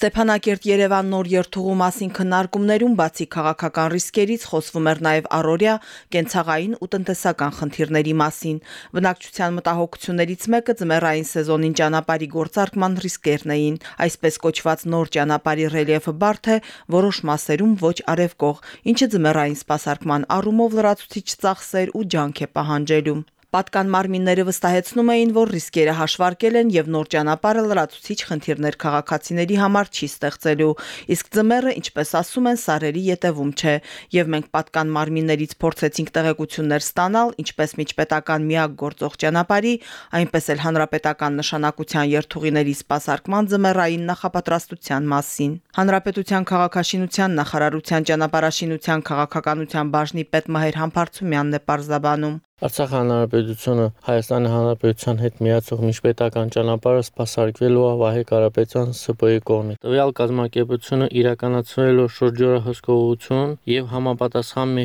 Ստեփանակերտ-Երևան նոր երթուղու մասին քննարկումներում բացի քաղաքական ռիսկերից խոսվում էր նաև առօրյա կենցաղային ու տնտեսական խնդիրների մասին։ Բնակչության մտահոգություններից մեկը ձմեռային սեզոնին ճանապարհի գործարկման ռիսկերն էին։ Այսպես կոչված նոր ճանապարհի ռելիեֆը բարդ է, որոշ մասերում ոչ արևկող, ինչը ձմեռային սպասարկման առումով լրացուցիչ ծախսեր ու ջանք է պահանջելու։ Պատկան մարմինները վստահեցնում էին, որ ռիսկերը հաշվարկել են եւ նոր ճանապարհը լրացուցիչ խնդիրներ քաղաքացիների համար չի ստեղծելու, իսկ ձմեռը, ինչպես ասում են, սարերի յետևում չէ, եւ մենք պատկան մարմիններից փորձեցինք տեղեկություններ ստանալ, ինչպես միջպետական միակ գործող ճանապարհի, այնպես էլ հանրապետական նշանակության երթուղիների սպասարկման ձմեռային նախապատրաստության մասին։ Հանրապետության քաղաքաշինության նախարարության ճանապարհաշինության քաղաքականության բաժնի պետ Մհեր Համբարձումյանն է պարզաբանում. Արցախ հանրապետությունը Հայաստանի հանրապետության հետ միացող միջպետական ճանապարհը սպասարկվելու է Վահե Կարապետյան ՍՊ-ի կողմից։ Տվյալ կազմակերպությունը իրականացրել է շուրջօրահսկողություն եւ համապատասխան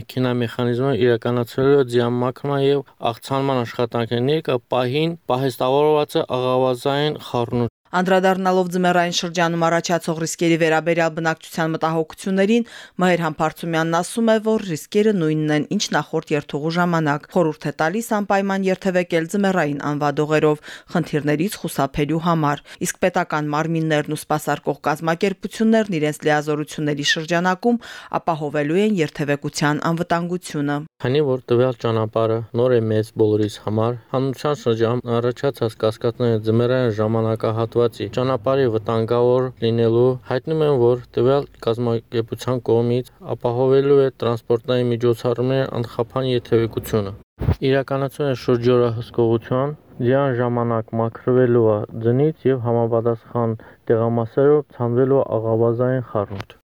մեխանիզմը իրականացրել է ձիամաքրման եւ աղցանման աշխատանքներ, կա պահին պահեստավորված է աղավազային խառնուրդ Անդրադառնալով ձմեռային շրջանում առաջացող ռիսկերի վերաբերյալ բնակչության մտահոգություններին, Մհեր Համբարձումյանն ասում է, որ ռիսկերը նույնն են, ինչ նախորդ երթուղու ժամանակ։ Խորհուրդ է տալիս անպայման երթևեկել ձմեռային անվադողերով խնդիրներից խուսափելու համար։ Իսկ պետական մարմիններն ու սպասարկող կազմակերպություններն իրենց լիազորությունների շրջանակում ապահովելու են երթևեկության անվտանգությունը։ Քանի որ տվյալ ճանապարհը նոր է մեծ բոլորիս համար, հանրության շրջանում առաջացած կասկածները ձմեռային ժամանակահատված հատվածի ճանապարհի վտանգավոր լինելու հայտնում են, որ տվյալ կազմակերպության կողմից ապահովելու է տրանսպորտային միջոցառումների անխափան երթևեկությունը։ Իրականացում է շուրջօրահսկողություն, ձյան ժամանակ մաքրվելու է ձնից եւ համապատասխան տեղամասերով ցանվելու աղավազային խառնուրդ։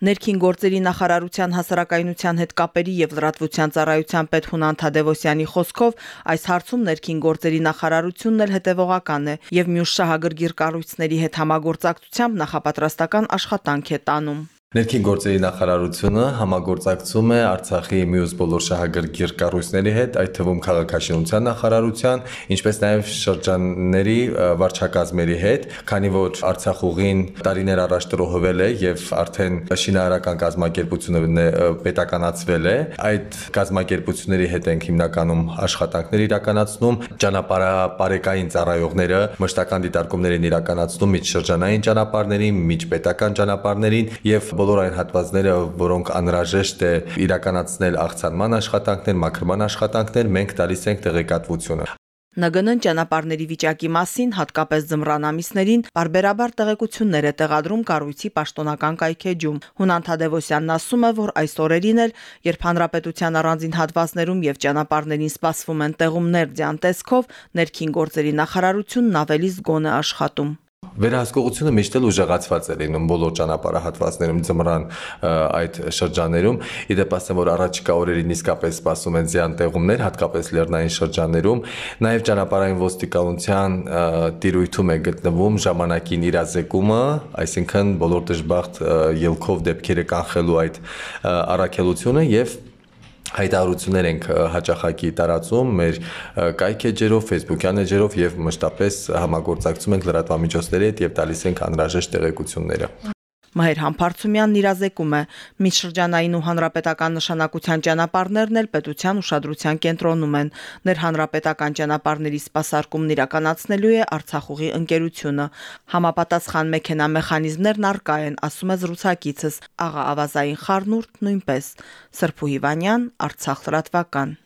Ներքին գործերի նախարարության հասարակայնության հետ կապերի եւ լրատվության ծառայության պետ Հունան Թադևոսյանի խոսքով այս հարցում ներքին գործերի նախարարությունն էլ հետևողական է եւ մյուս շահագրգիռ կառույցների հետ համագործակցությամբ նախապատրաստական աշխատանք է տանում։ Ներքին գործերի նախարարությունը համագործակցում է Արցախի մյուս բոլոր շահագրգիռ կառույցների հետ, այդ թվում քաղաքաշինության նախարարության, ինչպես նաև շրջանների վարչակազմերի հետ, քանի որ Արցախուղին տարիներ առաջ տրոհվել է եւ արդեն շինարարական կազմակերպությունը պետականացվել է, այդ կազմակերպությունների հետ ենք հիմնականում աշխատանքներ իրականացնում, ճանապարհապարեկային ծառայողները մշտական դիտարկումներ են իրականացնում միջշրջանային ճանապարհներին, միջպետական ճանապարհներին եւ բոլոր այն հատվածները, որոնք անհրաժեշտ է իրականացնել աղցանման աշխատանքներ, մաքրման աշխատանքներ, մենք տալիս ենք տեղեկատվությունը։ ՆԳՆ ճանապարհների վիճակի մասին հատկապես ձմռան ամիսներին բարբերաբար տեղեկություններ է տեղադրում կառույցի պաշտոնական կայքեջում։ Հունան Թադևոսյանն ասում է, որ այս օրերին էլ, երբ հանրապետության առանձին հատվածներում եւ ճանապարհներին սպասվում են տեղումներ ձյան տեսքով, ներքին գործերի նախարարությունն ավելի զգոն է աշխատում։ Վերահսկողությունը միշտ էլ ուժեղացված է լինում բոլոր ճանապարհահատվածներում ձմռան այդ շրջաներում։ Իդեպ ասեմ, որ առաջիկա օրերին իսկապես սպասում են ձյան տեղումներ, հատկապես լեռնային շրջաներում։ Նաև ճանապարհային ոստիկանության տիրույթում է գտնվում ժամանակին իրազեկումը, այսինքն բոլոր դժբախտ ելքով դեպքերը կանխելու այդ առաքելությունը եւ հայտարարություններ ենք հաճախակի տարածում մեր կայք էջերով, Facebook-յան էջերով եւ մշտապես համագործակցում ենք լրատվամիջոցների հետ եւ տալիս ենք անհրաժեշտ տեղեկությունները։ Մհեր Համբարձումյանն իրազեկում է. Միջշրջանային ու հանրապետական նշանակության ճանապարհներն էլ պետության ուշադրության կենտրոնում են։ Ներհանրապետական ճանապարհների սպասարկումն իրականացնելու է Արցախուղի ընկերությունը։ Համապատասխան մեխանիզմներն արկա են, ասում է զրուցակիցս։ Աղա ավազային խառնուրդ նույնպես։ Սրփու Հիվանյան, Արցախ լրատվական։